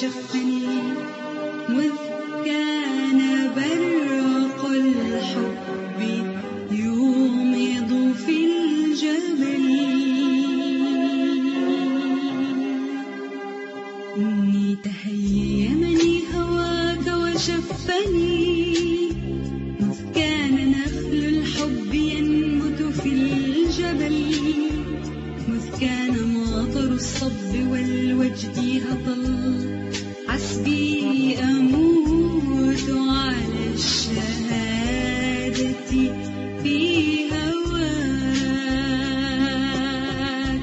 شقني مذ كان برق الحب يومض في الجبل. إني تهيمني هواك وشفني الصب والوجد هطل. حسبي أموت على الشهادة في هواك.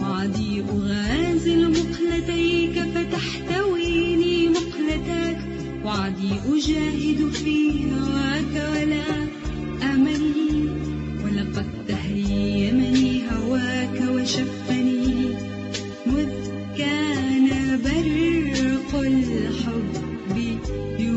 وعدي أغازل مقلتيك فتحتويني مقلتاك وعدي أجاهد في هواك ولا أمل ولقد تهيمني وشفني مذ كان برق الحب يوم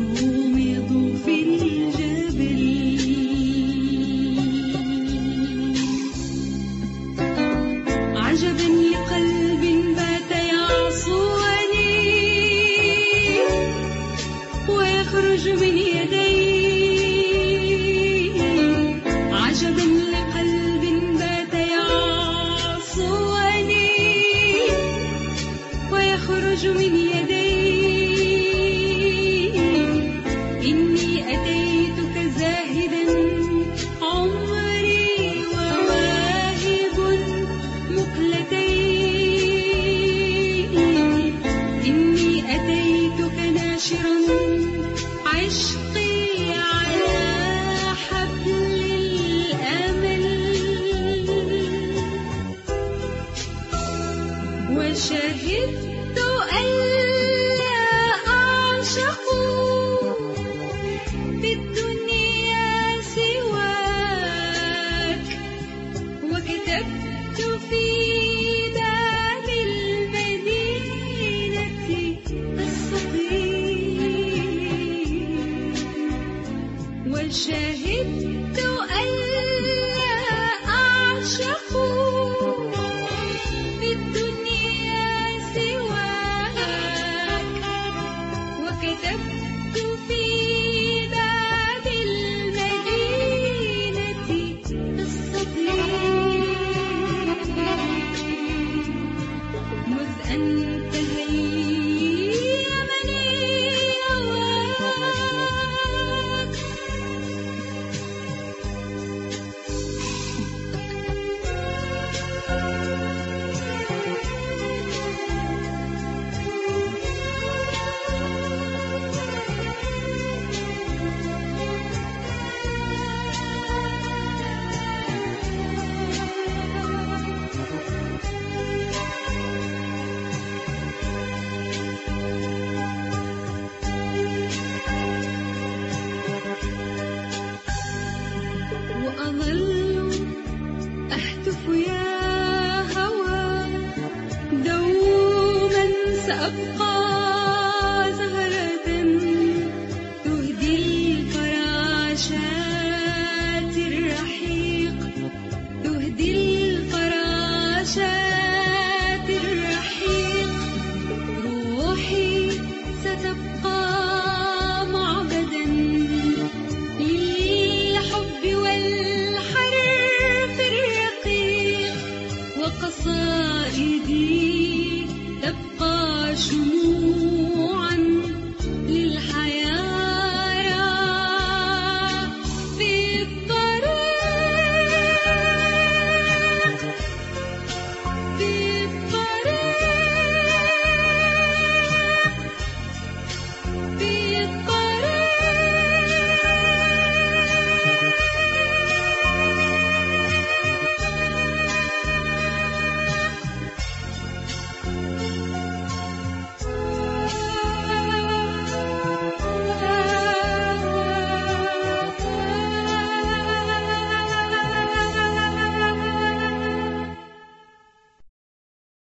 أبقى